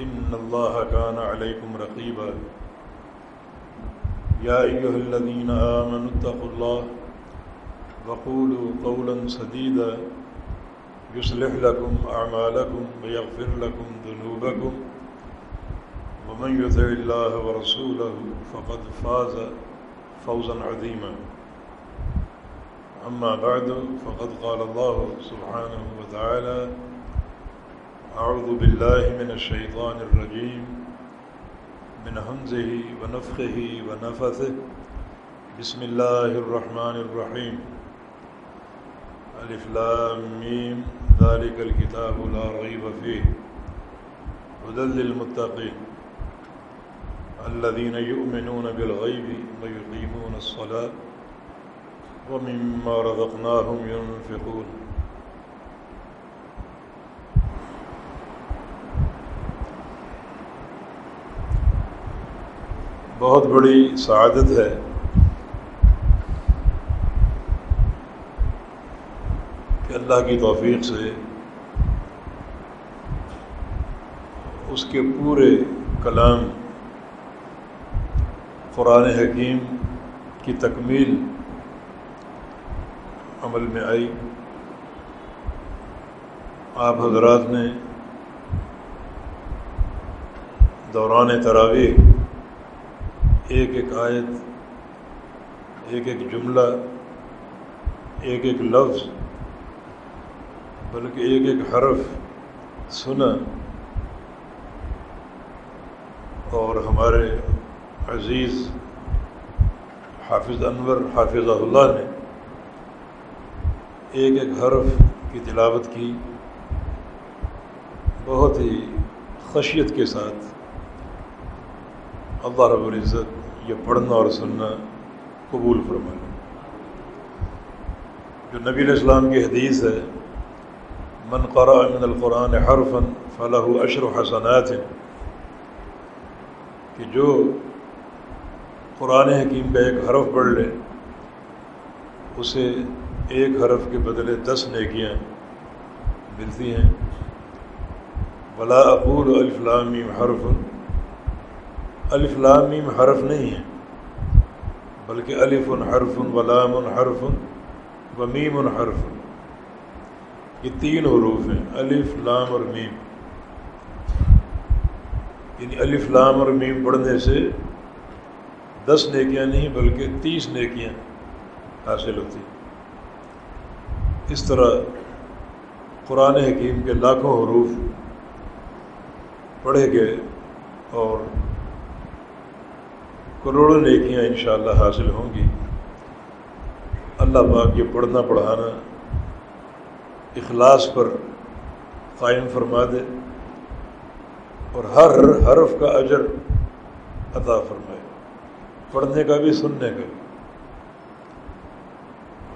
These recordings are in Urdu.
إن الله كان عليكم رقيبا. يا أيها الذين آمنوا اتقوا الله وقولوا قولا سديدا. يصلح لكم أعمالكم ويغفر لكم ذنوبكم. ومن يطع الله ورسوله فقد فاز فوزا عظيما. أما بعد، فقد قال الله سبحانه وتعالى أعوذ بالله من الشيطان الرجيم. من همزه ونفخه ونفثه. بسم الله الرحمن الرحيم. ألف لام ميم. ذلك الكتاب لا ريب فيه. هدى للمتقين. الذين يؤمنون بالغيب ويقيمون الصلاة. ومما رزقناهم ينفقون. بہت بڑی سعادت ہے۔ کہ اللہ کی توفیق سے اس کے پورے کلام قرآن حکیم کی تکمیل عمل میں آئی۔ آپ حضرات نے دوران تراویح ایک ایک آیت، ایک ایک جملہ، ایک ایک لفظ، بلکہ ایک ایک حرف سنا اور ہمارے عزیز حافظ انور حافظ اللہ نے ایک ایک حرف کی تلاوت کی، بہت ہی خشیت کے ساتھ اللہ رب العزت یہ پڑھنا اور سننا قبول فرمائے۔ جو نبی علیہ السلام کی حدیث ہے، من قرأ من القرآن حرفا فلاح اشر حسنات کہ جو قرآن حکیم کا ایک حرف پڑھ لے، اسے ایک حرف کے بدلے دس نیکیاں ملتی ہیں۔ بلا اقول الفلامی حرف الف لام میم حرف نہیں ہے، بلکہ الف حرف ولام حرف و میم حرف۔ یہ تین حروف ہیں، الف لام اور میم۔ یعنی الف لام اور میم پڑھنے سے دس نیکیاں نہیں، بلکہ تیس نیکیاں حاصل ہوتی اس طرح قرآن حکیم کے لاکھوں حروف پڑھے گئے اور کروڑوں نیکیاں انشاءاللہ حاصل ہوں گی۔ اللہ پاک یہ پڑھنا پڑھانا اخلاص پر قائم فرما دے اور ہر حرف کا اجر عطا فرمائے۔ پڑھنے کا بھی، سننے کا بھی۔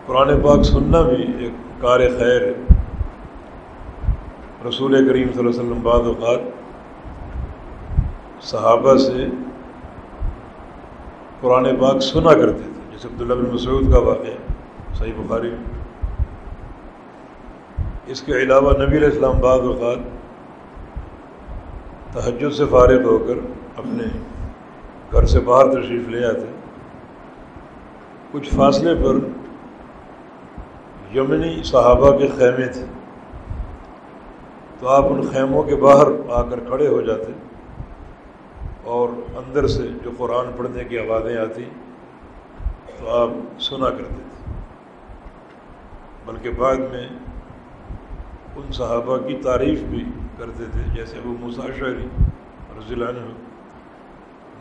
قرآن پاک سننا بھی ایک کار خیر ہے۔ رسول کریم صلی اللہ علیہ وسلم بعد اوقات صحابہ سے قرآن پاک سنا کرتے تھے، جیسے عبداللہ بن مسعود کا واقعہ صحیح بخاری۔ اس کے علاوہ نبی علیہ السلام بعد اوقات تہجد سے فارغ ہو کر اپنے گھر سے باہر تشریف لے آتے۔ کچھ فاصلے پر یمنی صحابہ کے خیمے تھے۔ تو آپ ان خیموں کے باہر آ کر کھڑے ہو جاتے۔ اور اندر سے جو قرآن پڑھنے کی آوازیں آتی تو آپ سنا کرتے تھے۔ بلکہ بعد میں ان صحابہ کی تعریف بھی کرتے تھے، جیسے ابو مساشری رضی اللہ عنہ۔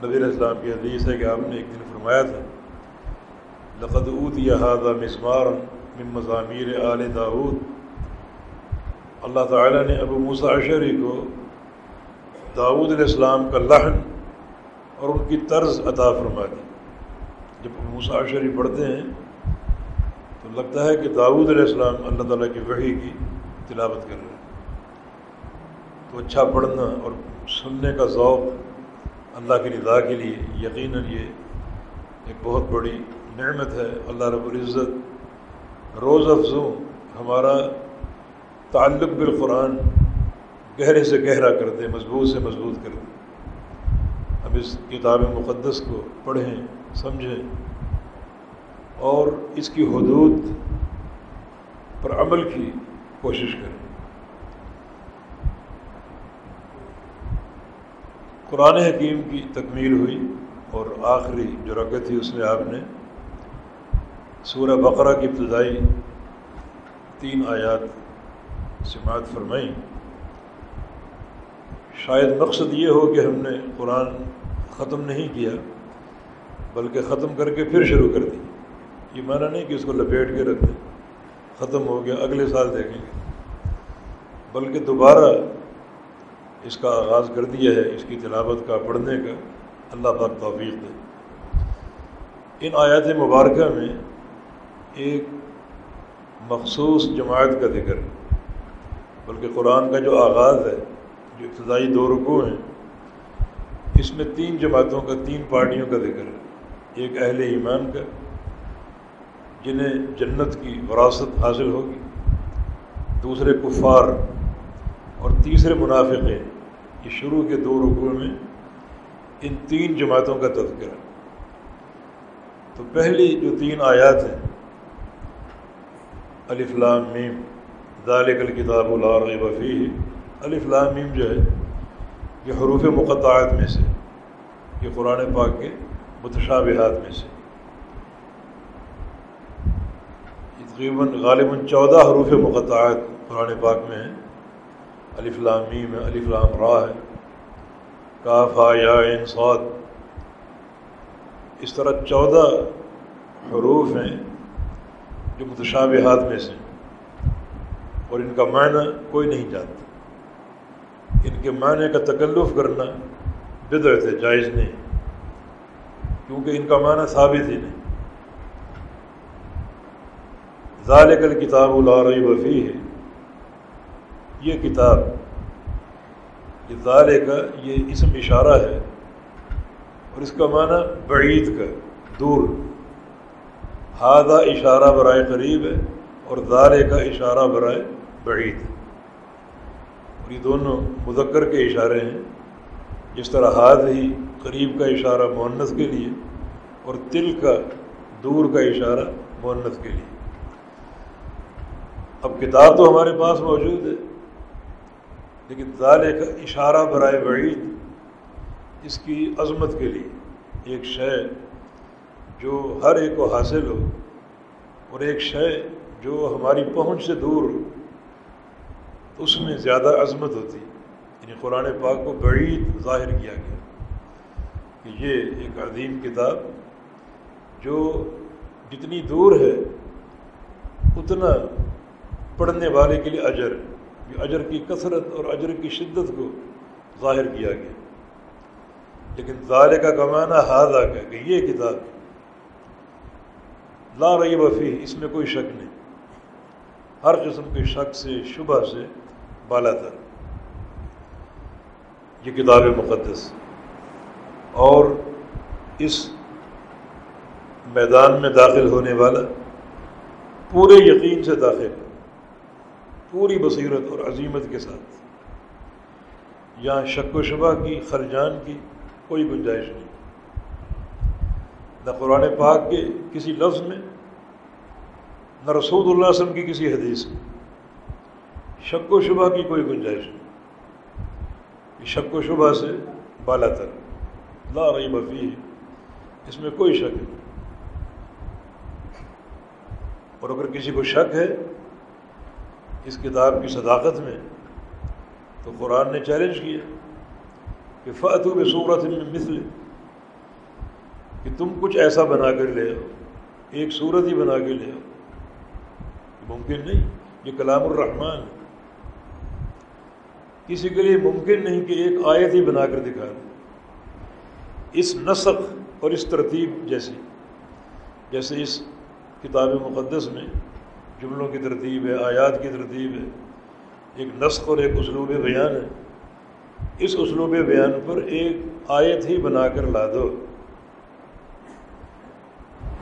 نبی اسلام کی حدیث ہے کہ آپ نے ایک دن فرمایا تھا، لقد اوت یہ مسمار من مضامیر آل داود اللہ تعالیٰ نے ابو مساشری کو داود علیہ السلام کا لحن اور ان کی طرز عطا فرما دی جب ابو مساشری پڑھتے ہیں، تو لگتا ہے کہ داود علیہ السلام اللہ تعالیٰ کی وحی کی تلاوت کر رہے ہیں۔ تو اچھا پڑھنا اور سننے کا ذوق اللہ کی رضا کے لیے یقیناً یہ ایک بہت بڑی نعمت ہے۔ اللہ رب العزت روز افزوں ہمارا تعلق بالقرآن گہرے سے گہرا کر دے، مضبوط سے مضبوط کر دے۔ ہم اس کتاب مقدس کو پڑھیں، سمجھیں اور اس کی حدود پر عمل کی کوشش کریں۔ قرآن حکیم کی تکمیل ہوئی اور آخری جو رگت تھی اس میں آپ نے سورہ بقرہ کی ابتدائی تین آیات سماعت فرمائی شاید مقصد یہ ہو کہ ہم نے قرآن ختم نہیں کیا، بلکہ ختم کر کے پھر شروع کر دی۔ یہ معنی نہیں کہ اس کو لپیٹ کے رکھ دیں۔ ختم ہو گیا، اگلے سال دیکھیں گے۔ بلکہ دوبارہ اس کا آغاز کر دیا ہے، اس کی تلاوت کا، پڑھنے کا۔ اللہ پاک توفیق دے۔ ان آیات مبارکہ میں ایک مخصوص جماعت کا ذکر، بلکہ قرآن کا جو آغاز ہے جو ابتدائی دو رکو ہیں، اس میں تین جماعتوں کا، تین پارٹیوں کا ذکر ہے۔ ایک اہل ایمان کا، جنہیں جنت کی وراثت حاصل ہوگی۔ دوسرے کفار اور تیسرے منافق یہ شروع کے دو رکوع میں ان تین جماعتوں کا تذکرہ۔ تو پہلی جو تین آیات ہیں الفلام میم، ذالک الکتاب العرغ وفی الفلام میم جو ہے، یہ حروف مقطعات میں سے، یہ قرآن پاک کے متشابہات میں سے۔ تقریباً غالباً چودہ حروف مقطعات قرآن پاک میں ہیں۔ علی میم ہے علی فلام را ہے۔ کاف یا انصاد اس طرح چودہ حروف ہیں جو متشابہات میں سے اور ان کا معنی کوئی نہیں جانتا۔ ان کے معنی کا تکلف کرنا بدعت ہے، جائز نہیں۔ کیونکہ ان کا معنی ثابت ہی نہیں۔ ذالک الکتاب العرعی وفی ہے یہ کتاب، یہ ذالے کا یہ اسم اشارہ ہے اور اس کا معنی بعید کا، دور۔ ہادہ اشارہ برائے قریب ہے اور ذالے کا اشارہ برائے بعید۔ اور یہ دونوں مذکر کے اشارے ہیں۔ جس طرح ہاد ہی قریب کا اشارہ مونس کے لیے اور تل کا دور کا اشارہ مونس کے لیے۔ اب کتاب تو ہمارے پاس موجود ہے، لیکن ظال کا اشارہ برائے بعید اس کی عظمت کے لیے ایک شے جو ہر ایک کو حاصل ہو اور ایک شے جو ہماری پہنچ سے دور ہو۔ اس میں زیادہ عظمت ہوتی یعنی قرآن پاک کو بعید ظاہر کیا گیا۔ کہ یہ ایک عظیم کتاب جو جتنی دور ہے، اتنا پڑھنے والے کے لیے اجر، یہ اجر کی کثرت اور اجر کی شدت کو ظاہر کیا گیا۔ لیکن ظاہر کا کمانا ہاضا کا کہ یہ کتاب لا رہی وفی اس میں کوئی شک نہیں۔ ہر قسم کے شک سے، شبہ سے بالا تر یہ کتاب مقدس۔ اور اس میدان میں داخل ہونے والا پورے یقین سے داخل، پوری بصیرت اور عظیمت کے ساتھ، یہاں شک و شبہ کی، خرجان کی کوئی گنجائش نہیں۔ نہ قرآن پاک کے کسی لفظ میں، نہ رسول اللہ علیہ وسلم کی کسی حدیث میں۔ شک و شبہ کی کوئی گنجائش نہیں۔ شک و شبہ سے بالا تر لا رہی بفی اس میں کوئی شک نہیں۔ اور اگر کسی کو شک ہے اس کتاب کی صداقت میں، تو قرآن نے چیلنج کیا کہ فاتو میں صورت میں مثل، کہ تم کچھ ایسا بنا کر لے آؤ، ایک صورت ہی بنا کے لے آؤ۔ ممکن نہیں، یہ کلام الرحمن۔ ہے کسی کے لیے ممکن نہیں کہ ایک آیت ہی بنا کر دکھا دے اس نسق اور اس ترتیب جیسی، جیسے اس کتاب مقدس میں جملوں کی ترتیب ہے، آیات کی ترتیب ہے، ایک نسق اور ایک اسلوب بیان ہے۔ اس اسلوب بیان پر ایک آیت ہی بنا کر لا دو۔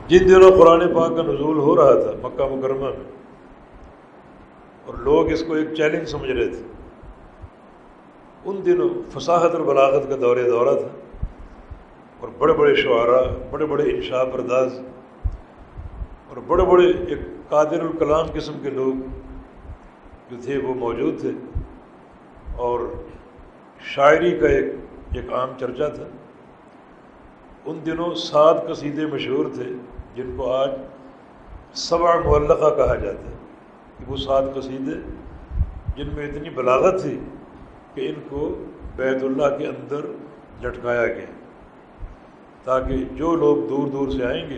جن دنوں قرآن پاک کا نزول ہو رہا تھا مکہ مکرمہ میں، اور لوگ اس کو ایک چیلنج سمجھ رہے تھے۔ ان دنوں فصاحت اور بلاغت کا دور دورہ تھا۔ اور بڑے بڑے شعراء، بڑے بڑے انشاء پرداز، اور بڑے بڑے ایک قادر الکلام قسم کے لوگ جو تھے وہ موجود تھے۔ اور شاعری کا ایک ایک عام چرچا تھا۔ ان دنوں سات قصیدے مشہور تھے جن کو آج سبع معلقہ کہا جاتا ہے کہ وہ سات قصیدے جن میں اتنی بلاغت تھی کہ ان کو بیت اللہ کے اندر لٹکایا گیا تاکہ جو لوگ دور دور سے آئیں گے،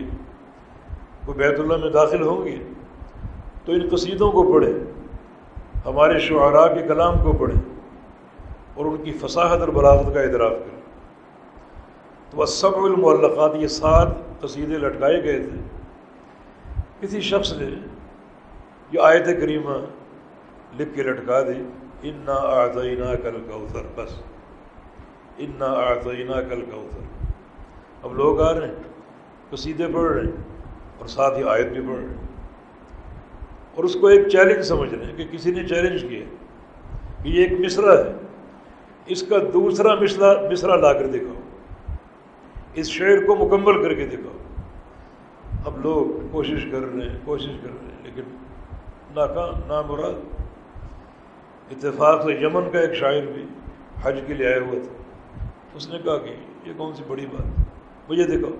وہ بیت اللہ میں داخل ہوں گے۔ تو ان قصیدوں کو پڑھیں، ہمارے شعراء کے کلام کو پڑھیں اور ان کی فصاحت اور بلاغت کا اعتراف کریں۔ تو سب المعلقات یہ سات قصیدے لٹکائے گئے تھے۔ کسی شخص نے یہ آیت کریمہ لکھ کے لٹکا دی۔ ان نا کل کوثر بس ان نا کل کوثر اب لوگ آ رہے ہیں، قصیدے پڑھ رہے ہیں اور ساتھ ہی آیت بھی پڑھ رہے ہیں۔ اور اس کو ایک چیلنج سمجھ رہے ہیں کہ کسی نے چیلنج کیا کہ یہ ایک مصرع ہے۔ اس کا دوسرا مصرع مصرع لا کر دکھاؤ۔ اس شعر کو مکمل کر کے دکھاؤ۔ اب لوگ کوشش کر رہے ہیں، کوشش کر رہے ہیں، لیکن ناکام، نامراد اتفاق سے یمن کا ایک شاعر بھی حج کے لیے آیا ہوا تھا اس نے کہا کہ یہ کون سی بڑی بات مجھے دکھاؤ۔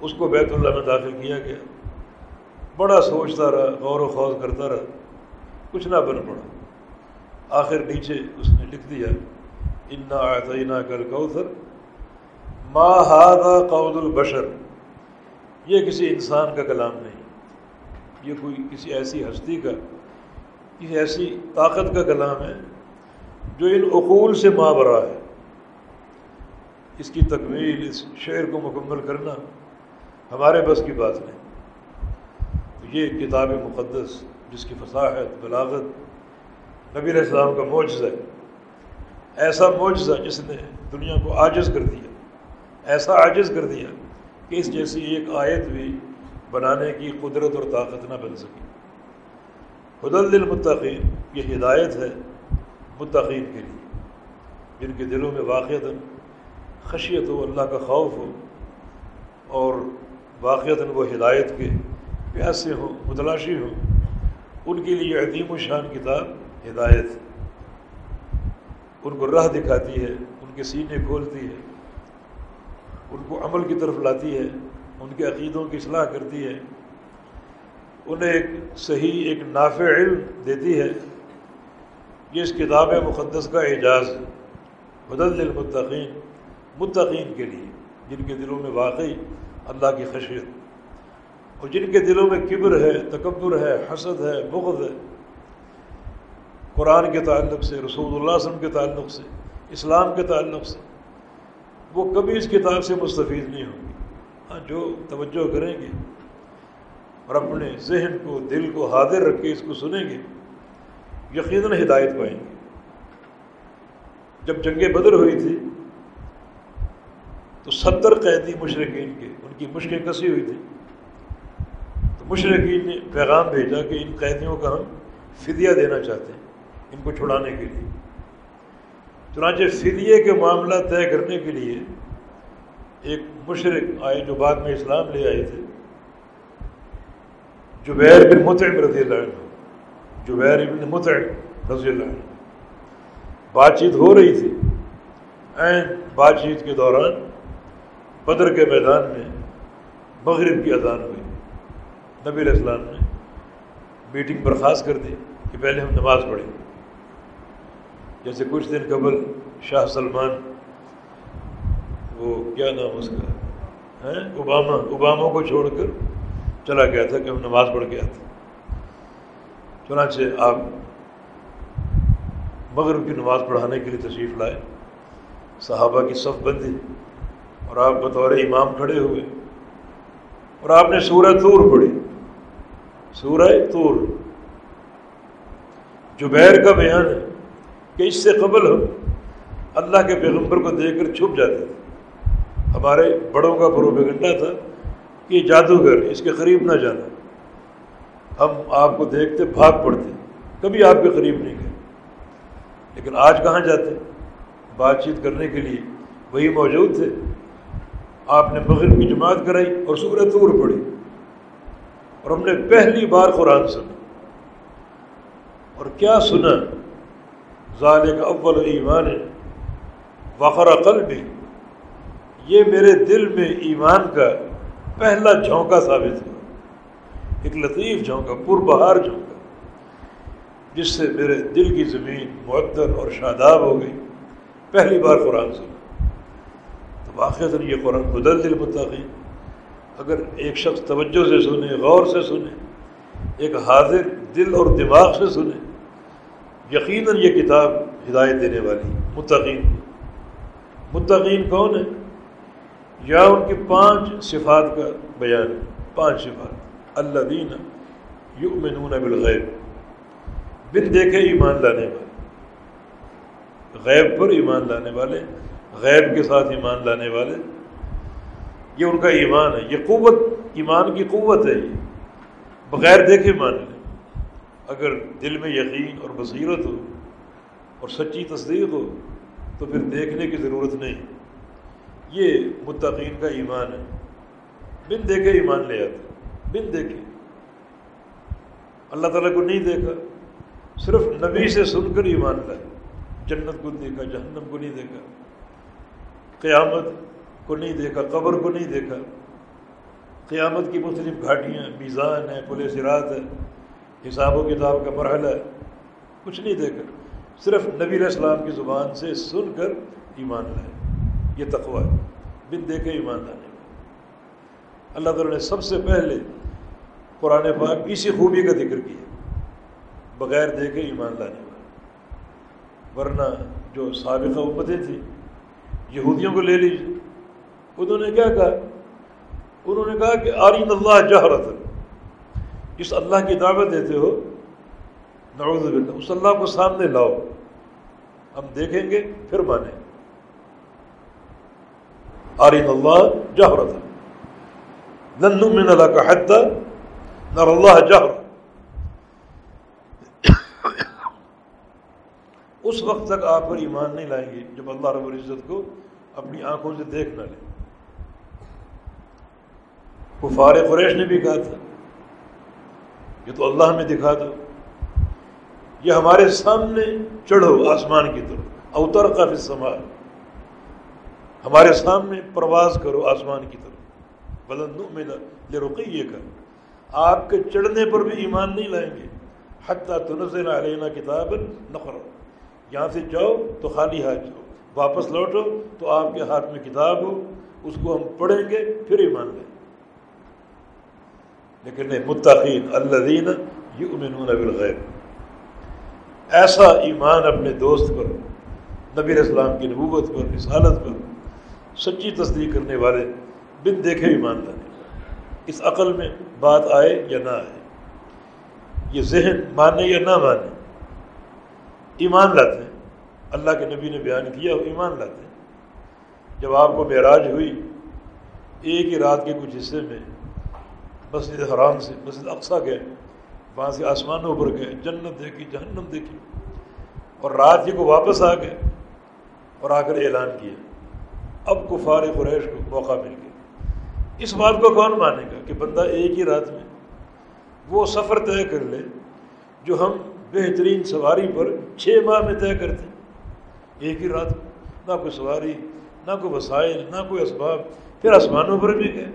اس کو بیت اللہ میں داخل کیا گیا۔ بڑا سوچتا رہا، غور و خوض کرتا رہا۔ کچھ نہ بن پڑا۔ آخر نیچے اس نے لکھ دیا، انا آتعینہ کل کوثر ما ہادہ قود البشر یہ کسی انسان کا کلام نہیں۔ یہ کوئی کسی ایسی ہستی کا کسی ایسی طاقت کا کلام ہے جو ان اقول سے مابرا ہے۔ اس کی تکمیل، اس شعر کو مکمل کرنا ہمارے بس کی بات نہیں۔ یہ کتاب مقدس جس کی فصاحت، بلاغت نبی علیہ السلام کا معجزہ ہے۔ ایسا معجزہ جس نے دنیا کو عاجز کر دیا، ایسا عاجز کر دیا کہ اس جیسی ایک آیت بھی بنانے کی قدرت اور طاقت نہ بن سکی۔ حدل المتقین یہ ہدایت ہے متقین کے لیے۔ جن کے دلوں میں واقعات خشیت ہو، اللہ کا خوف ہو، اور واقعات وہ ہدایت کے پیاسے ہوں، متلاشی ہوں، ان کے لیے عدیم و شان کتاب ہدایت۔ ان کو راہ دکھاتی ہے، ان کے سینے کھولتی ہے، ان کو عمل کی طرف لاتی ہے، ان کے عقیدوں کی اصلاح کرتی ہے۔ انہیں ایک صحیح، ایک نافع علم دیتی ہے۔ یہ اس کتاب مقدس کا اعجاز ہے بدل المتقین متقین کے لیے، جن کے دلوں میں واقعی اللہ کی خشیت اور جن کے دلوں میں کبر ہے، تکبر ہے، حسد ہے، بغض ہے۔ قرآن کے تعلق سے، رسول اللہ علیہ وسلم کے تعلق سے، اسلام کے تعلق سے وہ کبھی اس کتاب سے مستفید نہیں ہوں گی ہاں جو توجہ کریں گے۔ اور اپنے ذہن کو، دل کو حاضر رکھ کے اس کو سنیں گے، یقیناً ہدایت پائیں گے۔ جب جنگ بدر ہوئی تھی تو ستر قیدی مشرقین کے، ان کی مشقیں کسی ہوئی تھی تو مشرقین نے پیغام بھیجا کہ ان قیدیوں کا ہم فدیہ دینا چاہتے ہیں، ان کو چھڑانے کے لیے۔ چنانچہ فدیے کے معاملہ طے کرنے کے لیے ایک مشرق آئے جو بعد میں اسلام لے آئے تھے۔ بن مطعم رضی اللہ عنہ، جبیر ابن متع رضی اللہ عنہ۔ بات چیت ہو رہی تھی۔ این بات چیت کے دوران بدر کے میدان میں، مغرب کی اذان ہوئی۔ نبی علیہ السلام نے میٹنگ برخاست کر دی کہ پہلے ہم نماز پڑھیں۔ جیسے کچھ دن قبل شاہ سلمان، وہ کیا نام اس کا ہے؟ اوباما اوباما کو چھوڑ کر چلا گیا تھا کہ ہم نماز پڑھ گیا تھا چنانچہ آپ مغرب کی نماز پڑھانے کے لیے تشریف لائے۔ صحابہ کی صف بندی۔ اور آپ بطور امام کھڑے ہوئے اور آپ نے سورہ طور پڑھی۔ سورہ طور۔ جبیر کا بیان ہے کہ اس سے قبل ہم اللہ کے پیغمبر کو دیکھ کر چھپ جاتے تھے۔ ہمارے بڑوں کا پروپیگنڈا تھا۔ یہ جادوگر، اس کے قریب نہ جانا۔ ہم آپ کو دیکھتے بھاگ پڑتے، کبھی آپ کے قریب نہیں گئے۔ لیکن آج کہاں جاتے؟ بات چیت کرنے کے لیے وہی موجود تھے۔ آپ نے مغرب کی جماعت کرائی اور سورہ طور پڑھی اور ہم نے پہلی بار قرآن سنا۔ اور کیا سنا؟ ظال کا اول ایمان وقر عقل بھی یہ میرے دل میں ایمان کا پہلا جھونکا ثابت ہوا۔ ایک لطیف جھونکا پر بہار جھونکا، جس سے میرے دل کی زمین معدر اور شاداب ہو گئی۔ پہلی بار قرآن سنا تو واقع یہ قرآن بدل دل متعقی اگر ایک شخص توجہ سے سنے، غور سے سنے، ایک حاضر دل اور دماغ سے سنے، یقیناً یہ کتاب ہدایت دینے والی متقین۔ متقین کون ہے؟ یا ان کی پانچ صفات کا بیان، پانچ صفات۔ اللہ دین یؤمنون بالغیب۔ بن دیکھے ایمان لانے والے۔ غیب پر ایمان لانے والے، غیب کے ساتھ ایمان لانے والے۔ یہ ان کا ایمان ہے۔ یہ قوت، ایمان کی قوت ہے یہ۔ بغیر دیکھے مان لیں۔ اگر دل میں یقین اور بصیرت ہو اور سچی تصدیق ہو، تو پھر دیکھنے کی ضرورت نہیں۔ یہ متقین کا ایمان ہے۔ بن دیکھے ایمان لے آتے بن دیکھے اللہ تعالیٰ کو نہیں دیکھا۔ صرف نبی سے سن کر ایمان لائے۔ جنت کو دیکھا، جہنم کو نہیں دیکھا۔ قیامت کو نہیں دیکھا، قبر کو نہیں دیکھا۔ قیامت کی مختلف گھاٹیاں، میزان ہیں پولیس رات ہے، حساب و کتاب کا مرحلہ ہے۔ کچھ نہیں دیکھا۔ صرف نبی علیہ السلام کی زبان سے سن کر ایمان لائے۔ یہ تقوی ہے۔ بن دیکھے ایمان لانے۔ اللہ تعالیٰ نے سب سے پہلے قرآن پاک اسی خوبی کا ذکر کیا۔ بغیر دیکھے ایمان لانے والے۔ ورنہ جو سابقہ امتیں تھیں، یہودیوں کو لے لیجیے انہوں نے کیا کہا؟ انہوں نے کہا کہ آرین اللہ جہرت جس اللہ کی دعوت دیتے ہو، نعوذ باللہ، اس اللہ کو سامنے لاؤ۔ ہم دیکھیں گے، پھر مانیں آرین اللہ جہرت نن من اللہ کا حد نر اللہ جہر اس وقت تک آپ پر ایمان نہیں لائیں گے جب اللہ رب العزت کو اپنی آنکھوں سے دیکھ نہ لیں۔ کفار قریش نے بھی کہا تھا، یہ تو اللہ ہمیں دکھا دو۔ یہ ہمارے سامنے چڑھو آسمان کی طرف اوتر کا فسمال ہمارے سامنے پرواز کرو آسمان کی طرف۔ بلند ملا یہ رقیے کا آپ کے چڑھنے پر بھی ایمان نہیں لائیں گے۔ حتیٰ تنزل علینا کتاب نقر یہاں سے جاؤ تو خالی ہاتھ جاؤ۔ واپس لوٹو تو آپ کے ہاتھ میں کتاب ہو۔ اس کو ہم پڑھیں گے، پھر ایمان لیں لیکن نہیں متقین اللہ دین یہ بالغیب۔ ایسا ایمان اپنے دوست پر، نبی السلام کی نبوت پر، رسالت پر سچی تصدیق کرنے والے بن دیکھے ایمان لانے اس عقل میں بات آئے یا نہ آئے، یہ ذہن مانے یا نہ مانے، ایمان لاتے ہیں۔ اللہ کے نبی نے بیان کیا، وہ ایمان لاتے ہیں۔ جب آپ کو معراج ہوئی، ایک ہی رات کے کچھ حصے میں مسجد حرام سے، مسجد اقسا گئے، وہاں سے آسمانوں پر گئے، جنت دیکھی، جہنم دیکھی، اور رات ہی کو واپس آ گئے اور آ کر اعلان کیا۔ اب کفار قریش کو موقع مل گیا۔ اس بات کو کون مانے گا کہ بندہ ایک ہی رات میں وہ سفر طے کر لے جو ہم بہترین سواری پر چھ ماہ میں طے کرتے ایک ہی رات نہ کوئی سواری، نہ کوئی وسائل، نہ کوئی اسباب۔ پھر آسمانوں پر بھی گئے۔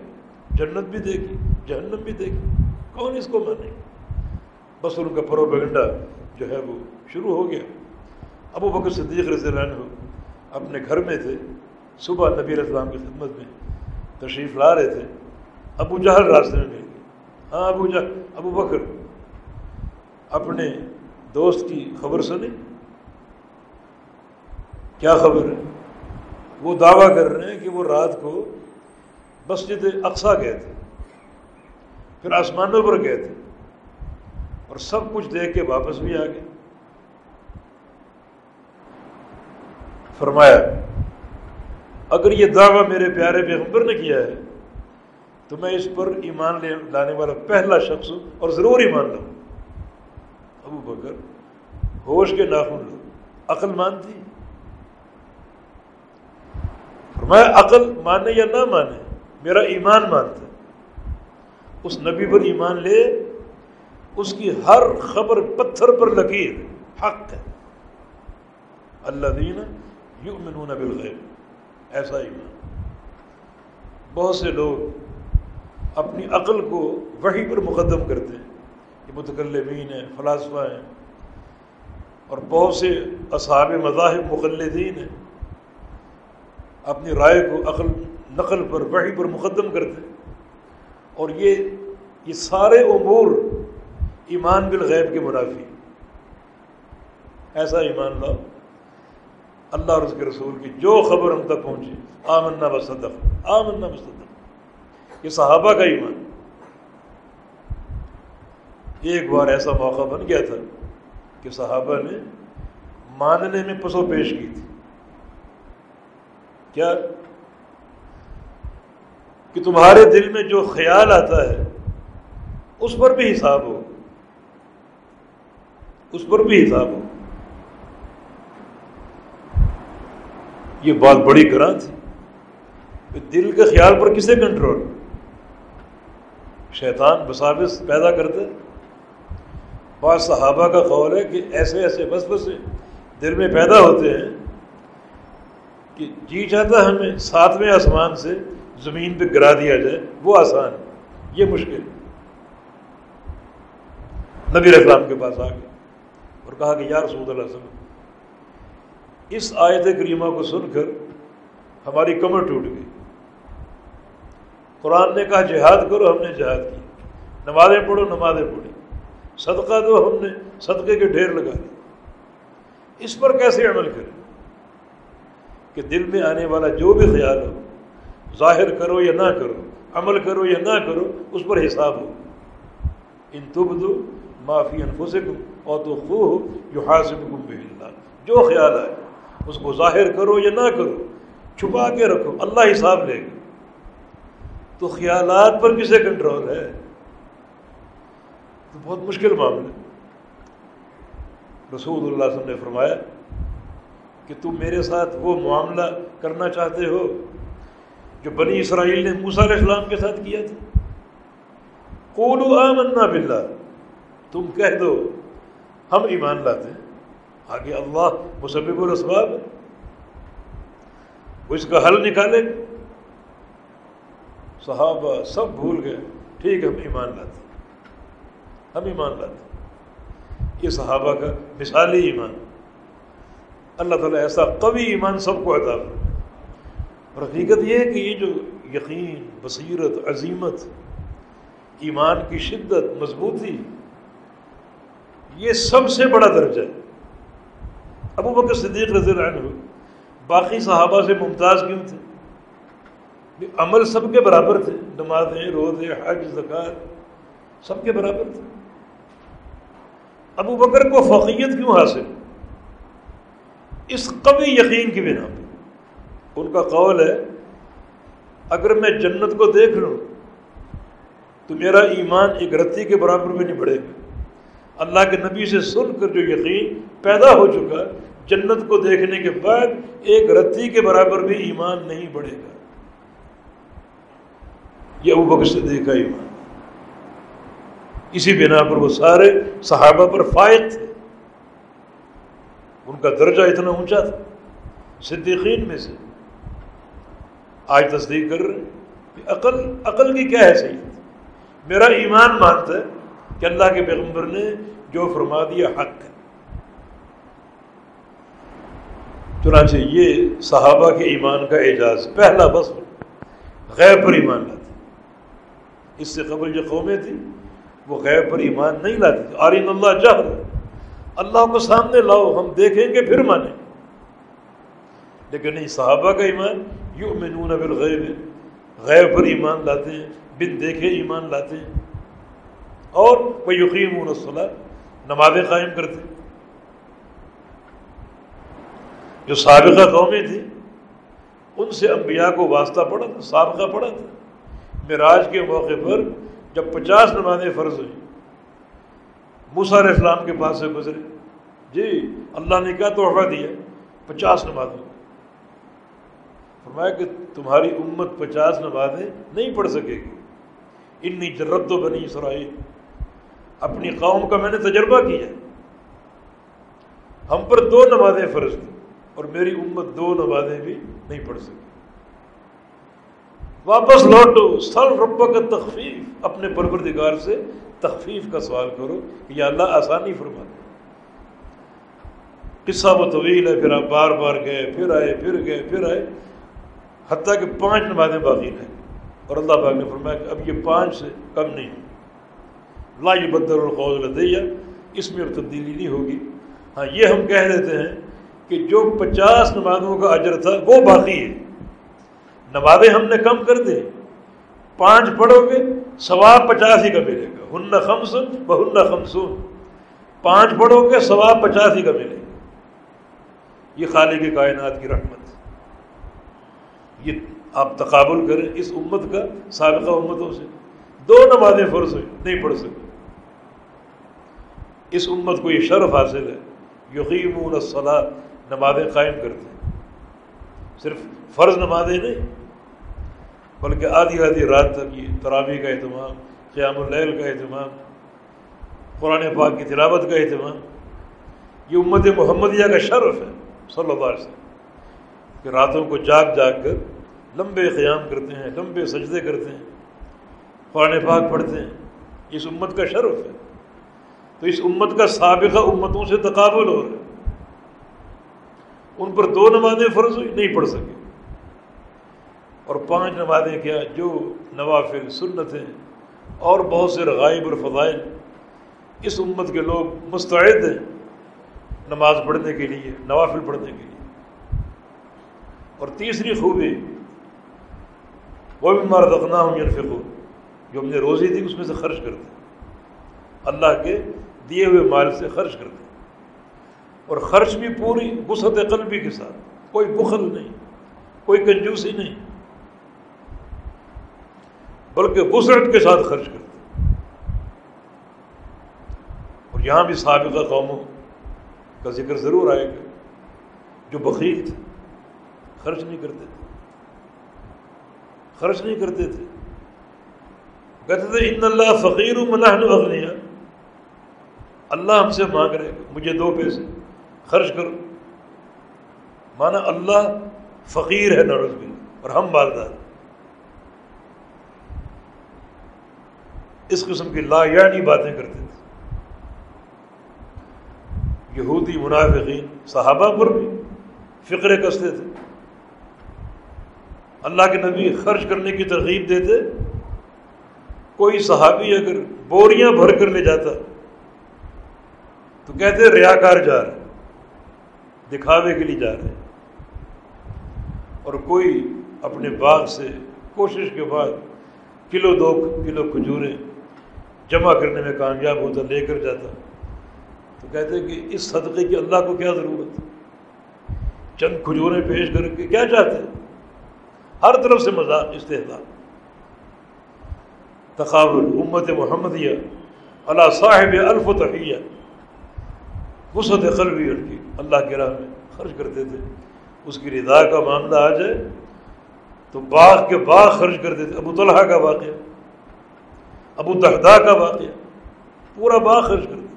جنت بھی دیکھی، جہنم بھی دیکھی۔ کون اس کو مانے گا؟ بس ان کا پروپیگنڈا جو ہے وہ شروع ہو گیا۔ ابو بکر صدیق رضی اللہ عنہ اپنے گھر میں تھے۔ صبح نبی اسلام کی خدمت میں تشریف لا رہے تھے، ابو جہل راستے میں مل گئے۔ ہاں ابو جہل ابو بکر اپنے دوست کی خبر سنی۔ کیا خبر ہے؟ وہ دعویٰ کر رہے ہیں کہ وہ رات کو مسجد اقسا گئے تھے، پھر آسمانوں پر گئے تھے اور سب کچھ دیکھ کے واپس بھی آ گئے۔ فرمایا اگر یہ دعویٰ میرے پیارے پیغمبر نے کیا ہے، تو میں اس پر ایمان لے لانے والا پہلا شخص ہوں اور ضرور ایمان لاؤں۔ ابو بکر، ہوش کے ناخن لو۔ عقل مانتی؟ فرمایا، عقل مانے یا نہ مانے، میرا ایمان مانتا۔ اس نبی پر ایمان لے، اس کی ہر خبر پتھر پر لکیر، حق ہے۔ اللہ دین یؤمنون بالغیب۔ ایسا ایمان بہت سے لوگ اپنی عقل کو وہی پر مقدم کرتے ہیں یہ متکلمین ہیں، فلاسفہ ہیں۔ اور بہت سے اصحاب مذاہب مقلدین ہیں۔ اپنی رائے کو عقل، نقل پر وحی پر مقدم کرتے ہیں۔ اور یہ یہ سارے امور ایمان بالغیب کے منافی۔ ایسا ایمان لاؤ۔ اللہ اور اس کے رسول کی جو خبر ہم تک پہنچی، آمنا بصدق آمنا بصدق یہ صحابہ کا ایمان۔ ایک بار ایسا موقع بن گیا تھا کہ صحابہ نے ماننے میں پسو پیش کی تھی۔ کیا؟ کہ تمہارے دل میں جو خیال آتا ہے، اس پر بھی حساب ہو۔ اس پر بھی حساب ہو۔ یہ بات بڑی گراں تھی۔ دل کے خیال پر کسے کنٹرول شیطان بسابس پیدا کرتے بعض صحابہ کا قول ہے کہ ایسے ایسے بس بسے دل میں پیدا ہوتے ہیں کہ جی چاہتا ہمیں ساتویں آسمان سے زمین پہ گرا دیا جائے۔ وہ آسان ہے۔ یہ مشکل نبی اسلام کے پاس آ گئے اور کہا کہ یار رسول اللہ وسلم اس آیت کریمہ کو سن کر ہماری کمر ٹوٹ گئی۔ قرآن نے کہا، جہاد کرو، ہم نے جہاد کی۔ نمازیں پڑھو، نمازیں پڑھی۔ صدقہ دو، ہم نے صدقے کے ڈھیر لگا دی اس پر کیسے عمل کریں؟ کہ دل میں آنے والا جو بھی خیال ہو، ظاہر کرو یا نہ کرو، عمل کرو یا نہ کرو، اس پر حساب ہو۔ ان تب دو معافی انفسکم اور تو خو ہو جو حاصل جو خیال آئے۔ اس کو ظاہر کرو یا نہ کرو، چھپا کے رکھو، اللہ حساب لے گا تو خیالات پر کسے کنٹرول ہے؟ تو بہت مشکل معاملہ۔ رسول اللہ صلی اللہ علیہ وسلم نے فرمایا کہ تم میرے ساتھ وہ معاملہ کرنا چاہتے ہو جو بنی اسرائیل نے موسیٰ علیہ السلام کے ساتھ کیا تھا۔ قولو آمنا باللہ، تم کہہ دو، ہم ایمان لاتے ہیں۔ آگے اللہ مسبب الاسباب ہے۔ وہ اس کا حل نکالے۔ صحابہ سب بھول گئے۔ ٹھیک ہے، ہم ایمان لاتے ہم ایمان لاتے یہ صحابہ کا مثالی ایمان۔ اللہ تعالیٰ ایسا قوی ایمان سب کو عطا اور حقیقت یہ ہے کہ یہ جو یقین، بصیرت، عظیمت، ایمان کی شدت مضبوطی، یہ سب سے بڑا درجہ ہے۔ ابو بکر صدیق رضی اللہ عنہ، باقی صحابہ سے ممتاز کیوں تھے؟ عمل سب کے برابر تھے، نمازیں، روزے، حج، زکات سب کے برابر تھے۔ ابو بکر کو فقیت کیوں حاصل؟ اس قوی یقین کی بنا پہ ان کا قول ہے، اگر میں جنت کو دیکھ لوں تو میرا ایمان ایک رتی کے برابر میں نہیں بڑھے گا۔ اللہ کے نبی سے سن کر جو یقین پیدا ہو چکا جنت کو دیکھنے کے بعد ایک رتی کے برابر بھی ایمان نہیں بڑھے گا۔ یہ ابو بکر سے دیکھا ایمان اسی بنا پر وہ سارے صحابہ پر فائق تھے۔ ان کا درجہ اتنا اونچا تھا۔ صدیقین میں سے۔ آج تصدیق کر رہے کہ عقل عقل کی کیا ہے صحیح میرا ایمان مانتا ہے کہ اللہ کے پیغمبر نے جو فرما دیا حق ہے۔ چنانچہ یہ صحابہ کے ایمان کا اعجاز پہلا بس غیر پر ایمان لاتے اس سے قبل جو قومیں تھیں، وہ غیر پر ایمان نہیں لاتی تھی آرین اللہ چاہ اللہ کو سامنے لاؤ، ہم دیکھیں گے، پھر مانیں لیکن نہیں، صحابہ کا ایمان یوں منون بالغیب غیر پر ایمان لاتے ہیں، بن دیکھے ایمان لاتے ہیں۔ اور وہ یقین الصلاح نمازیں قائم کرتے۔ جو سابقہ قومیں تھیں، ان سے انبیاء کو واسطہ پڑا تھا سابقہ پڑا تھا۔ معراج کے موقع پر جب پچاس نمازیں فرض ہوئیں علیہ السلام کے پاس سے گزرے۔ جی اللہ نے کیا تحفہ دیا؟ پچاس نمازوں فرمایا کہ تمہاری امت پچاس نمازیں نہیں پڑھ سکے گی۔ انی جرت و بنی اسرائیل۔ اپنی قوم کا میں نے تجربہ کیا۔ ہم پر دو نمازیں فرض تھیں اور میری امت دو نمازیں بھی نہیں پڑھ سکی۔ واپس لوٹو، سر رب کا تخفیف، اپنے پروردگار سے تخفیف کا سوال کرو کہ یا اللہ آسانی فرما دے۔ قصہ و طویل ہے، پھر آپ بار بار گئے، پھر آئے، پھر گئے، پھر آئے۔ حتیٰ کہ پانچ نمازیں باقی رہیں۔ اور اللہ پاک نے فرمایا کہ اب یہ پانچ سے کم نہیں۔ لا یہ بدر القوض لدیہ اس میں اب تبدیلی نہیں ہوگی۔ ہاں یہ ہم کہہ دیتے ہیں کہ جو پچاس نمازوں کا اجر تھا، وہ باقی ہے۔ نمازیں ہم نے کم کر دیں پانچ پڑھو گے، ثواب پچاس ہی کا ملے گا۔ ہن خمسن بہن خمسون۔ پانچ پڑھو گے، ثواب پچاس ہی کا ملے گا۔ یہ خالی کی کائنات کی رحمت۔ یہ آپ تقابل کریں اس امت کا، سابقہ امتوں سے۔ دو نمازیں فرض ہوئی نہیں پڑھ سکتے۔ اس امت کو یہ شرف حاصل ہے۔ یقین الصلاح نمازیں قائم کرتے ہیں۔ صرف فرض نمازیں نہیں، بلکہ آدھی آدھی رات تک یہ تراوی کا اہتمام، قیام اللیل کا اہتمام، قرآن پاک کی تلاوت کا اہتمام، یہ امت محمدیہ کا شرف ہے، صلی اللہ علیہ وسلم۔ کہ راتوں کو جاگ جاگ کر لمبے قیام کرتے ہیں، لمبے سجدے کرتے ہیں، قرآن پاک پڑھتے ہیں، اس امت کا شرف ہے۔ تو اس امت کا سابقہ امتوں سے تقابل ہو رہا ہے۔ ان پر دو نمازیں فرض ہوئی، نہیں پڑھ سکے۔ اور پانچ نمازیں کیا، جو نوافل، سنتیں اور بہت سے رغائب اور فضائل۔ اس امت کے لوگ مستعد ہیں نماز پڑھنے کے لیے، نوافل پڑھنے کے لیے۔ اور تیسری خوبی وہ بھی مار رکھنا ہوں یعنی جو ہم نے روزی دی، اس میں سے خرچ کرتے اللہ کے دیے ہوئے مال سے خرچ کرتے اور خرچ بھی پوری وسعت قلبی کے ساتھ، کوئی بخل نہیں، کوئی کنجوسی نہیں، بلکہ وسعت کے ساتھ خرچ کرتے اور یہاں بھی سابقہ قوموں کا ذکر ضرور آئے گا، جو بخیل تھے، خرچ نہیں کرتے تھے۔ خرچ نہیں کرتے تھے۔ کہتے تھے، ان اللہ فقیر مناہن اغنیا اللہ ہم سے مانگ رہے مجھے دو پیسے، خرچ کرو۔ مانا اللہ فقیر ہے نروز بھی اور ہم بالدار اس قسم کی لا یعنی باتیں کرتے تھے۔ یہودی منافقین صحابہ پر بھی فکر کستے تھے۔ اللہ کے نبی خرچ کرنے کی ترغیب دیتے۔ کوئی صحابی اگر بوریاں بھر کر لے جاتا تو کہتے ریاکار جا رہے دکھاوے کے لیے جا رہے اور کوئی اپنے باغ سے کوشش کے بعد کلو دو کلو کھجوریں جمع کرنے میں کامیاب ہوتا، لے کر جاتا۔ تو کہتے کہ اس صدقے کی اللہ کو کیا ضرورت ہے؟ چند کھجوریں پیش کر کے کیا چاہتے ہیں؟ ہر طرف سے مذاق استحصال تقابل، امت محمدیہ اللہ صاحب الف تحیہ وسعت قلبی ان کی۔ اللہ کے راہ میں خرچ کرتے تھے۔ اس کی رضا کا معاملہ آ جائے تو باغ کے باغ خرچ کرتے تھے۔ ابو طلحہ کا واقعہ، ابو دہدا کا واقعہ۔ پورا باغ خرچ کرتے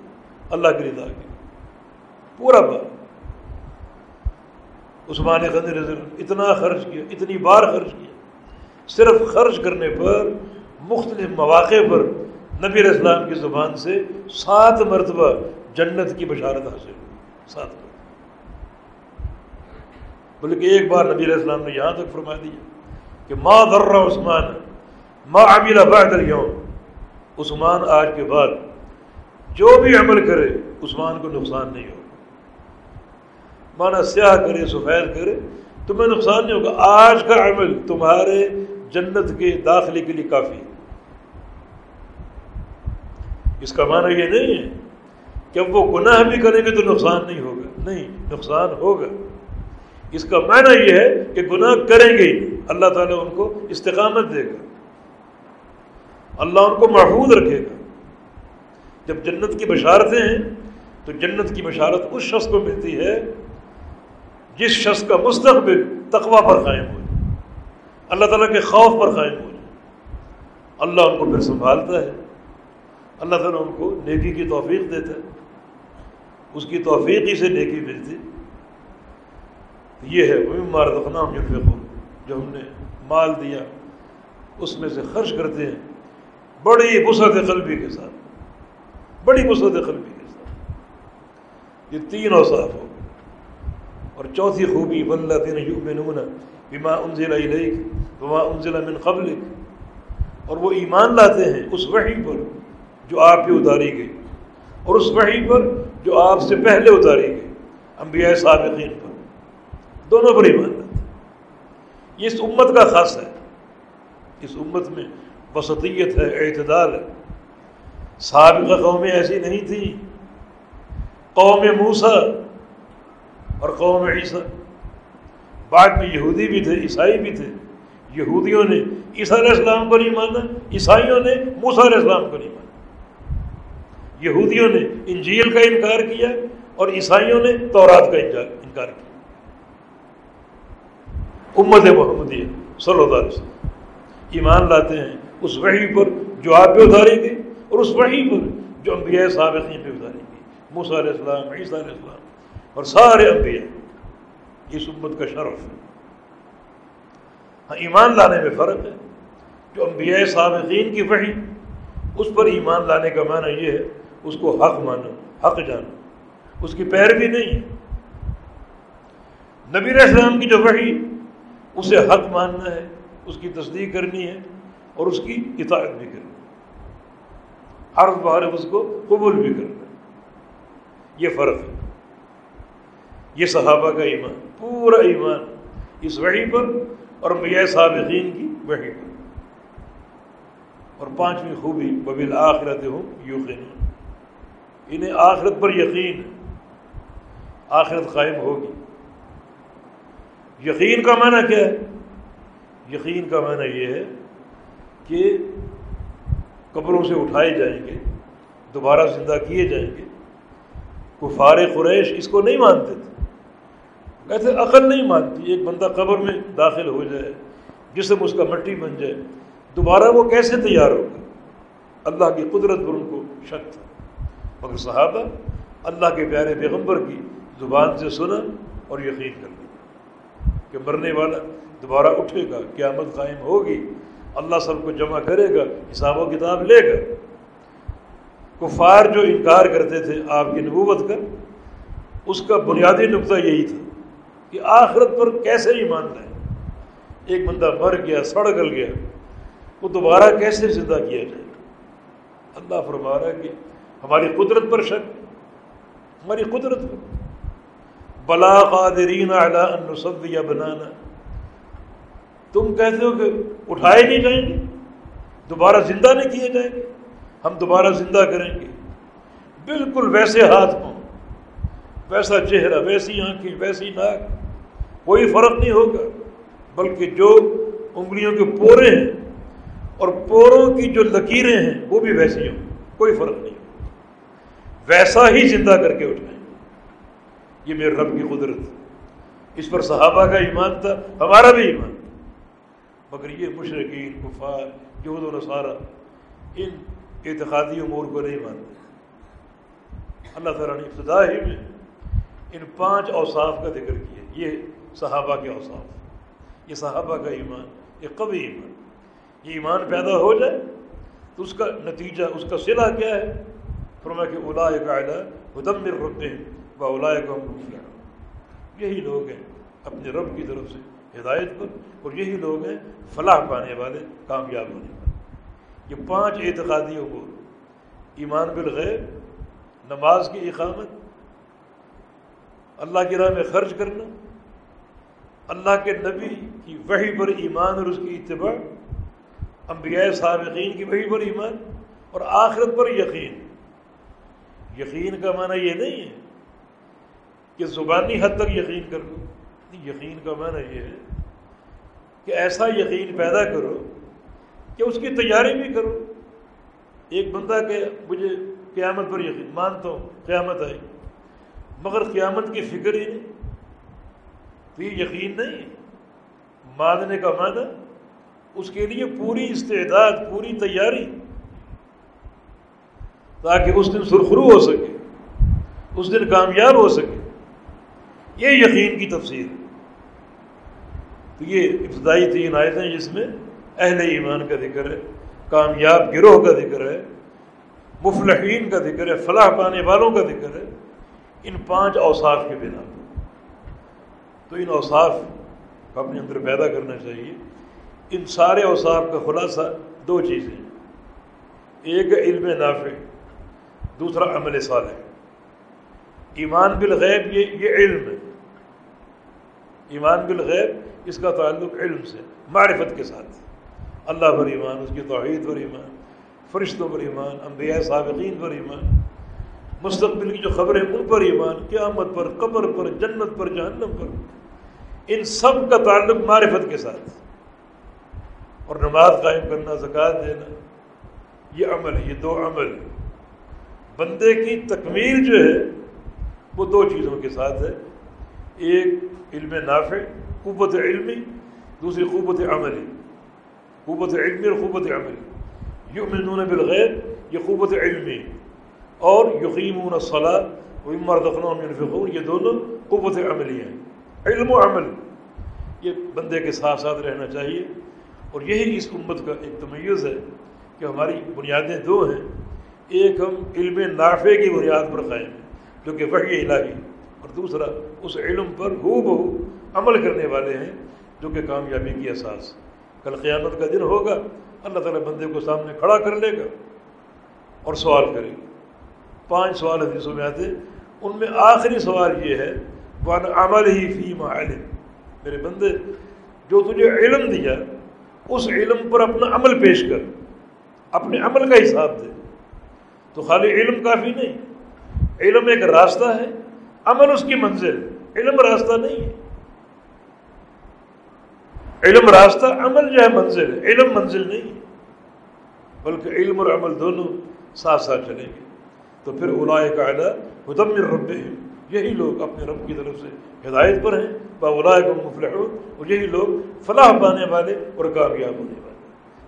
اللہ کی رضا کے پورا باغ۔ عثمان غنی اتنا خرچ کیا، اتنی بار خرچ کیا۔ صرف خرچ کرنے پر، مختلف مواقع پر نبی علیہ السلام کی زبان سے سات مرتبہ جنت کی بشارت حاصل ہوئی سات مرتبہ بلکہ ایک بار نبی علیہ السلام نے یہاں تک فرما دیا کہ ماں درہ عثمان ماں عمیل بعد اليوم۔ عثمان آج کے بعد جو بھی عمل کرے، عثمان کو نقصان نہیں ہوگا۔ مانا سیاہ کرے، سفید کرے، تمہیں نقصان نہیں ہوگا۔ آج کا عمل تمہارے جنت کے داخلے کے لیے کافی اس کا معنی یہ نہیں ہے کہ اب وہ گناہ بھی کریں گے تو نقصان نہیں ہوگا۔ نہیں، نقصان ہوگا۔ اس کا معنی یہ ہے کہ گناہ کریں گے، اللہ تعالیٰ ان کو استقامت دے گا۔ اللہ ان کو محفوظ رکھے گا۔ جب جنت کی بشارتیں ہیں، تو جنت کی بشارت اس شخص کو ملتی ہے جس شخص کا مستقبل تقوا پر قائم ہو۔ جائے اللہ تعالیٰ کے خوف پر قائم ہو۔ جائے اللہ ان کو پھر سنبھالتا ہے۔ اللہ تعالیٰ ان کو نیکی کی توفیق دیتا ہے۔ اس کی توفیق ہی سے نیکی ملتی۔ یہ ہے وہ مار دفنام جو ہم نے مال دیا، اس میں سے خرچ کرتے ہیں بڑی وسعت قلبی کے ساتھ۔ بڑی وسعت قلبی کے ساتھ۔ یہ تین اوصاف ہو اور چوتھی خوبی، والذین یؤمنون بما انزل الیک وما انزل من قبلک۔ اور وہ ایمان لاتے ہیں اس وحی پر جو آپ پہ اتاری گئی۔ اور اس وحی پر جو آپ سے پہلے اتاری گئی، انبیاء سابقین پر۔ دونوں پر ایمان لاتے یہ اس امت کا خاص ہے۔ اس امت میں وسطیت ہے، اعتدال ہے۔ سابقہ قومیں ایسی نہیں تھیں۔ قوم موسیٰ اور قوم عیسیٰ۔ بعد میں یہودی بھی تھے، عیسائی بھی تھے۔ یہودیوں نے عیسیٰ علیہ السلام کو نہیں مانا عیسائیوں نے موسیٰ علیہ السلام کو نہیں مانا یہودیوں نے انجیل کا انکار کیا اور عیسائیوں نے تورات کا انکار کیا۔ امت محمدیہ صلی اللہ علیہ وسلم۔ ایمان لاتے ہیں اس وحی پر جو آپ پہ اتاری گئی اور اس وحی پر جو انبیاء سابقین پہ اتاری گئی موسیٰ علیہ السلام، عیسیٰ علیہ السلام اور سارے انبیاء۔ اس امت کا شرف۔ ہے ہاں ایمان لانے میں فرق ہے۔ جو انبیاء سابقین کی وحی، اس پر ایمان لانے کا معنی یہ ہے اس کو حق مانو، حق جانو۔ اس کی پیروی نہیں۔ ہے نبی علیہ السلام کی جو وحی، اسے حق ماننا ہے، اس کی تصدیق کرنی ہے اور اس کی اطاعت بھی کرنی ہے۔ ہر بار اس کو قبول بھی کرنا ہے۔ یہ فرق ہے۔ یہ صحابہ کا ایمان، پورا ایمان اس وحی پر اور میاں سابقین کی وحی پر۔ اور پانچویں خوبی ببیل آخرت ہوں یوقین انہیں آخرت پر یقین آخرت قائم ہوگی۔ یقین کا معنی کیا ہے؟ یقین کا معنی یہ ہے کہ قبروں سے اٹھائے جائیں گے، دوبارہ زندہ کیے جائیں گے۔ کفار قریش اس کو نہیں مانتے تھے۔ کہتے عقل نہیں مانتی، ایک بندہ قبر میں داخل ہو جائے، جسم اس کا مٹی بن جائے، دوبارہ وہ کیسے تیار ہوگا؟ اللہ کی قدرت پر ان کو شک تھا۔ مگر صحابہ اللہ کے پیارے پیغمبر کی زبان سے سنا اور یقین کر لیا کہ مرنے والا دوبارہ اٹھے گا، قیامت قائم ہوگی، اللہ سب کو جمع کرے گا، حساب و کتاب لے گا کفار جو انکار کرتے تھے آپ کی نبوت کا، اس کا بنیادی نقطہ یہی تھا کہ آخرت پر کیسے ایمان لائیں ایک بندہ مر گیا، سڑ گل گیا، وہ دوبارہ کیسے زندہ کیا جائے؟ گا اللہ فرما رہا کہ ہماری قدرت پر شک، ہماری قدرت پر۔ بلا قادرین اعلیٰ نصد یا بنانا تم کہتے ہو کہ اٹھائے نہیں جائیں گے، دوبارہ زندہ نہیں کیے جائیں گے، ہم دوبارہ زندہ کریں گے۔ بالکل ویسے ہاتھ پاؤں ویسا چہرہ، ویسی آنکھیں، ویسی ناک۔ کوئی فرق نہیں ہوگا، بلکہ جو انگلیوں کے پورے ہیں اور پوروں کی جو لکیریں ہیں، وہ بھی ویسی ہوں۔ کوئی فرق نہیں۔ ویسا ہی زندہ کر کے اٹھائیں یہ میرے رب کی قدرت۔ اس پر صحابہ کا ایمان تھا، ہمارا بھی ایمان۔ تھا مگر یہ مشرقین کفار، یہود و نصارہ، ان اعتقادی امور کو نہیں مانتے۔ اللہ تعالیٰ نے ابتدا ہی میں ان پانچ اوصاف کا ذکر کیا۔ یہ صحابہ کے اوصاف۔ یہ صحابہ کا ایمان، یہ قوی ایمان۔ یہ ایمان پیدا ہو جائے تو اس کا نتیجہ، اس کا صلہ کیا ہے؟ فرما کہ اولا قاعدہ ہدم مر ربے و اولا کا یہی لوگ ہیں اپنے رب کی طرف سے ہدایت پر، اور یہی لوگ ہیں فلاح پانے والے، کامیاب ہونے والے۔ یہ پانچ اعتقادی امور ایمان بالغیب، نماز کی اقامت، اللہ کی راہ میں خرچ کرنا، اللہ کے نبی کی وہی پر ایمان اور اس کی اتباع، انبیاء سابقین کی وہی پر ایمان، اور آخرت پر یقین۔ یقین کا معنی یہ نہیں ہے کہ زبانی حد تک یقین کر لو۔ یقین کا معنی یہ ہے کہ ایسا یقین پیدا کرو کہ اس کی تیاری بھی کرو۔ ایک بندہ کہ مجھے قیامت پر یقین، مانتا ہوں، قیامت آئی مگر قیامت کی فکر ہی نہیں۔ تو یہ یقین نہیں ماننے کا معنی اس کے لیے پوری استعداد، پوری تیاری تاکہ اس دن سرخرو ہو سکے، اس دن کامیاب ہو سکے۔ یہ یقین کی تفسیر۔ تو یہ ابتدائی تین آیتیں جس میں اہل ایمان کا ذکر ہے، کامیاب گروہ کا ذکر ہے، مفلحین کا ذکر ہے، فلاح پانے والوں کا ذکر ہے۔ ان پانچ اوصاف کے بنا۔ تو ان اوصاف کو اپنے اندر پیدا کرنا چاہیے۔ ان سارے اوصاف کا خلاصہ دو چیزیں ایک علم نافع۔ دوسرا عمل صالح ایمان بالغیب یہ یہ علم ہے۔ ایمان بالغیب اس کا تعلق علم سے، معرفت کے ساتھ۔ اللہ پر ایمان، اس کی توحید پر ایمان، فرشتوں پر ایمان، انبیاء سابقین پر ایمان، مستقبل کی جو خبریں ان پر ایمان، قیامت پر، قبر پر، جنت پر، جہنم پر۔ ان سب کا تعلق معرفت کے ساتھ۔ اور نماز قائم کرنا، زکوٰۃ دینا، یہ عمل یہ دو عمل۔ بندے کی تکمیل جو ہے، وہ دو چیزوں کے ساتھ ہے۔ ایک علم نافع، قوت علمی، دوسری قوت عملی۔ قوت علمی اور قوت عملی۔ یؤمنون بالغیب، یہ قوت علمی۔ اور یقیم الصلاح و عمر دخن یہ دونوں قوت عملی ہیں۔ علم و عمل، یہ بندے کے ساتھ ساتھ رہنا چاہیے۔ اور یہی اس امت کا ایک تمیز ہے کہ ہماری بنیادیں دو ہیں۔ ایک ہم علم نافع کی بنیاد پر قائم ہیں، جو کہ وحی الہی اور دوسرا اس علم پر ہو بہو عمل کرنے والے ہیں، جو کہ کامیابی کی احساس کل قیامت کا دن ہوگا، اللہ تعالیٰ بندے کو سامنے کھڑا کر لے گا اور سوال کرے گا۔ پانچ سوال حدیثوں میں آتے ان میں آخری سوال یہ ہے وان عمل ہی فی علم۔ میرے بندے، جو تجھے علم دیا، اس علم پر اپنا عمل پیش کر، اپنے عمل کا حساب دے۔ تو خالی علم کافی نہیں۔ علم ایک راستہ ہے، عمل اس کی منزل۔ علم راستہ نہیں ہے۔ علم راستہ، عمل جو ہے منزل۔ علم منزل نہیں بلکہ علم اور عمل دونوں ساتھ ساتھ چلیں گے۔ تو پھر اولائے قاعدہ ہدم رب یہی لوگ اپنے رب کی طرف سے ہدایت پر ہیں۔ با کو مفلح اور یہی لوگ فلاح پانے والے اور کامیاب ہونے والے۔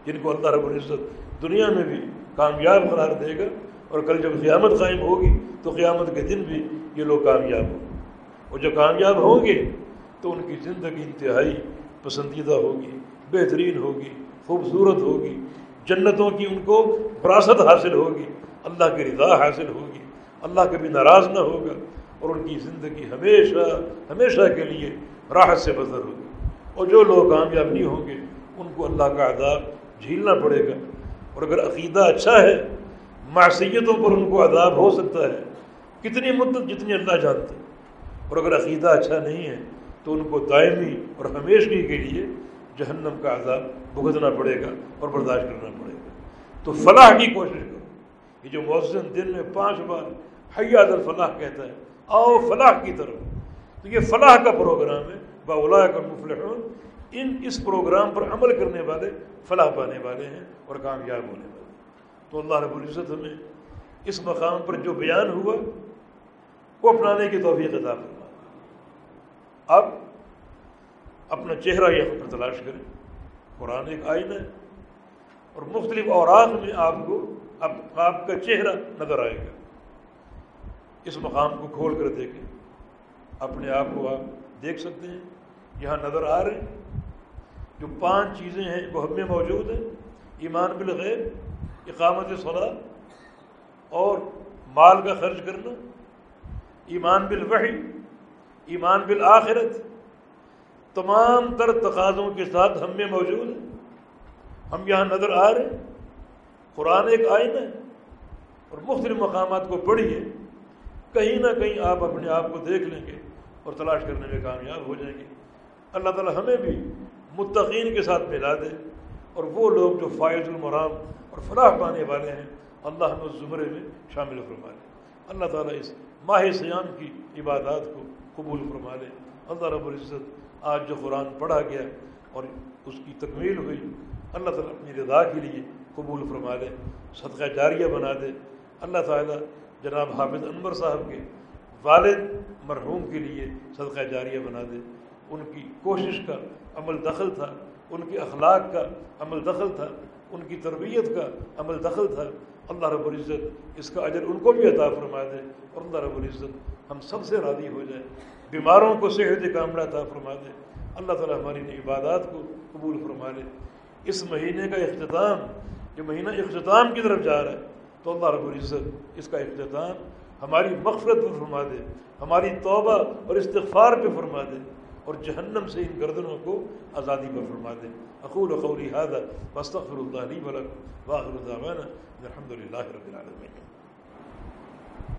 جن کو اللہ رب العزت دنیا میں بھی کامیاب قرار دے گا اور کل جب قیامت قائم ہوگی تو قیامت کے دن بھی یہ لوگ کامیاب ہوں گے۔ اور جو کامیاب ہوں گے تو ان کی زندگی انتہائی پسندیدہ ہوگی، بہترین ہوگی، خوبصورت ہوگی، جنتوں کی ان کو وراثت حاصل ہوگی، اللہ کی رضا حاصل ہوگی، اللہ کبھی ناراض نہ ہوگا اور ان کی زندگی ہمیشہ ہمیشہ کے لیے راحت سے بسر ہوگی۔ اور جو لوگ کامیاب نہیں ہوں گے، ان کو اللہ کا عذاب جھیلنا پڑے گا۔ اور اگر عقیدہ اچھا ہے معصیتوں پر ان کو عذاب ہو سکتا ہے۔ کتنی مدت جتنی اللہ جانتے اور اگر عقیدہ اچھا نہیں ہے، تو ان کو دائمی اور ہمیشگی کے لیے جہنم کا عذاب بھگتنا پڑے گا اور برداشت کرنا پڑے گا۔ تو فلاح کی کوشش کرو۔ یہ جو مؤذن دن میں پانچ بار حیات الفلاح کہتا ہے، آؤ فلاح کی طرف۔ تو یہ فلاح کا پروگرام ہے باولا کا مفلحون ان اس پروگرام پر عمل کرنے والے فلاح پانے والے ہیں اور کامیاب ہونے والے تو اللہ رب العزت ہمیں اس مقام پر جو بیان ہوا وہ اپنانے کی توفیق عطا فرما۔ اب اپنا چہرہ یہاں پر تلاش کریں۔ قرآن ایک آئین ہے۔ اور مختلف اوراق میں آپ کو اب آپ کا چہرہ نظر آئے گا۔ اس مقام کو کھول کر دیکھیں۔ اپنے آپ کو آپ دیکھ سکتے ہیں۔ یہاں نظر آ رہے ہیں۔ جو پانچ چیزیں ہیں وہ ہم میں موجود ہیں۔ ایمان بالغیب اقامت صلاح اور مال کا خرچ کرنا، ایمان بالوحی، ایمان بالآخرت، تمام تر تقاضوں کے ساتھ ہم میں موجود ہیں۔ ہم یہاں نظر آ رہے ہیں۔ قرآن ایک آئین ہے اور مختلف مقامات کو پڑھیے کہیں نہ کہیں آپ اپنے آپ کو دیکھ لیں گے اور تلاش کرنے میں کامیاب ہو جائیں گے۔ اللہ تعالی ہمیں بھی متقین کے ساتھ ملا دے اور وہ لوگ جو فائد المرام اور فلاح پانے والے ہیں۔ اللہ ہمیں زمرے میں شامل فرما لے اللہ تعالیٰ اس ماہ سیام کی عبادات کو قبول فرما لے۔ اللہ رب العزت آج جو قرآن پڑھا گیا اور اس کی تکمیل ہوئی، اللہ تعالیٰ اپنی رضا کے لیے قبول فرما لے، صدقہ جاریہ بنا دے۔ اللہ تعالیٰ جناب حافظ انور صاحب کے والد مرحوم کے لیے صدقہ جاریہ بنا دے۔ ان کی کوشش کا عمل دخل تھا، ان کے اخلاق کا عمل دخل تھا۔ ان کی تربیت کا عمل دخل تھا۔ اللہ رب العزت اس کا اجر ان کو بھی عطا فرما دے اور اللہ رب العزت ہم سب سے راضی ہو جائے۔ بیماروں کو صحت کاملہ عطا فرما دے۔ اللہ تعالیٰ ہماری عبادات کو قبول فرما لے۔ اس مہینے کا اختتام، یہ مہینہ اختتام کی طرف جا رہا ہے، تو اللہ رب العزت اس کا اختتام ہماری مغفرت پہ فرما دے، ہماری توبہ اور استغفار پہ فرما دے۔ اور جہنم سے ان گردنوں کو آزادی پر فرما دے۔ اقول قولی حاضر وسطر اللہ علی ولكم واخر الحمد للہ رب العالمین